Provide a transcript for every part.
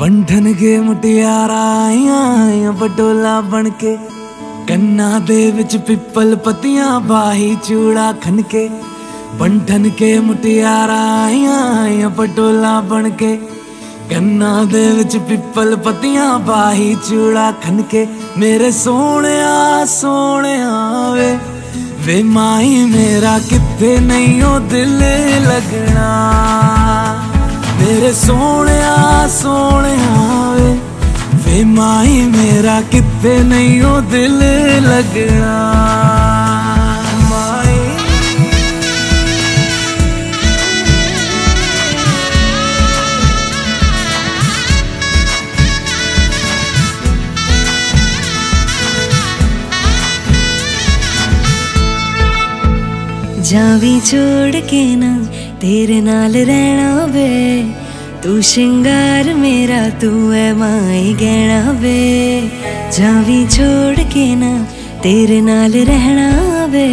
ਬੰਧਨ ਕੇ ਮੁਟਿਆਰਾ ਆਈਆਂ ਬਣ ਕੇ। ਕੰਨਾਂ ਦੇ ਵਿੱਚ ਪਿੱਪਲ ਪਤੀਆਂ ਬਾਹੀ ਚੂੜਾ ਖਨ ਕੇ ਬੰਧਨ ਕੇ ਮੁਟਿਆਰਾ ਆਈਆਂ ਬਟੋਲਾ ਬਣ ਕੇ। ਕੰਨਾਂ ਦੇ ਵਿੱਚ ਪਿੱਪਲ ਪਤੀਆਂ ਬਾਹੀ ਚੂੜਾ ਖਨ ਕੇ ਮੇਰੇ ਸੋਹਣਿਆ ਸੋਹਣਿਆ ਵੇ। ਵੇ ਮਾਈ, ਮੇਰਾ ਕਿੱਥੇ ਨਹੀਂ ਉਹ ਦਿਲ ਲੱਗਣਾ। ਮੇਰੇ ਸੋਹਣਿਆ ਸੋਹਣਿਆ ਵੇ ਵੇ ਮਾਈ ਮੇਰਾ ਕਿੱਥੇ ਨਹੀਂ ਉਹ ਦਿਲ ਲੱਗਣਾ ਮਾਈ ਜਾਵੀ ਛੋੜ ਕੇ ਨਾ ਤੇਰੇ ਨਾਲ ਰਹਿਣਾ ਵੇ ਤੂੰ ਸ਼ਿੰਗਾਰ ਮੇਰਾ ਤੂੰ ਐ ਮਾਈ ਗਹਿਣਾ ਵੇ ਜਾਵੀ ਛੋੜ ਕੇ ਨਾ ਤੇਰੇ ਨਾਲ ਰਹਿਣਾ ਵੇ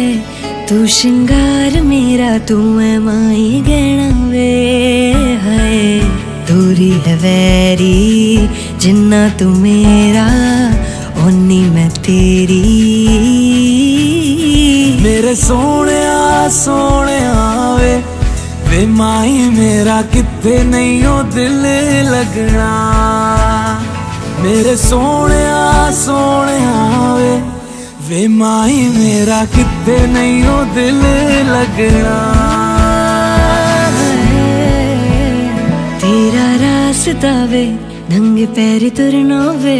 ਤੂੰ ਸ਼ਿੰਗਾਰ ਮੇਰਾ ਤੂੰ ਐ ਮਾਈ ਗਹਿਣਾ ਵੇ ਹਾਏ ਦੂਰੀ ਹੈ ਵੈਰੀ ਜਿੰਨਾ ਤੂੰ ਮੇਰਾ ਓਨੀ ਮੈਂ ਤੇਰੀ ਮੇਰੇ ਸੋਹਣਿਆ ਸੋਹਣਿਆ ਵੇ ਵੇ ਮਾਈ ਮੇਰਾ ਕਿੱਥੇ ਨਹੀਂ ਉਹ ਦਿਲ ਲੱਗਣਾ ਮੇਰੇ ਸੋਹਣਿਆ ਸੋਹਣਿਆ ਵੇ ਵੇ ਮਾਈ ਮੇਰਾ ਕਿੱਥੇ ਨਹੀਂ ਉਹ ਦਿਲ ਲੱਗਣਾ तेरा रास्ता वे नंगे पैर तुरना वे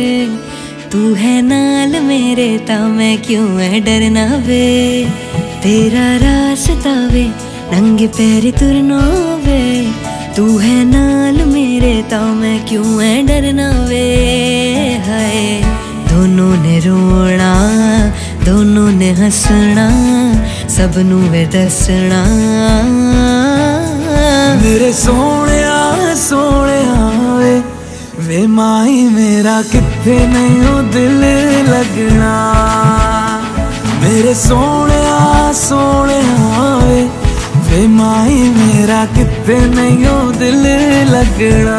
तू है नाल मेरे ता मैं क्यों है डरना वे तेरा रास्ता वे ਨੰਗੇ ਪੈਰੀ ਤੁਰਨਾ ਵੇ ਤੂੰ ਹੈ ਨਾਲ ਮੇਰੇ ਤਾਂ ਮੈਂ ਕਿਉਂ ਐ ਡਰਨਾ ਵੇ ਹਾਏ, ਦੋਨੋਂ ਨੇ ਰੋਣਾ, ਦੋਨੋਂ ਨੇ ਹੱਸਣਾ, ਸਭ ਨੂੰ ਵੇ ਦੱਸਣਾ। ਮੇਰੇ ਸੋਹਣਿਆ ਸੋਹਣਿਆ ਵੇ ਵੇ ਮਾਈ ਮੇਰਾ ਕਿੱਥੇ ਨਹੀਂ ਉਹ ਦਿਲ ਲੱਗਣਾ? ਮੇਰੇ ਸੋਹਣਿਆ ਸੋਹਣਿਆ ਵੇ ਮਾਈ ਮੇਰਾ ਕਿੱਥੇ ਨਹੀਂ ਉਹ ਦਿਲ ਲੱਗਣਾ।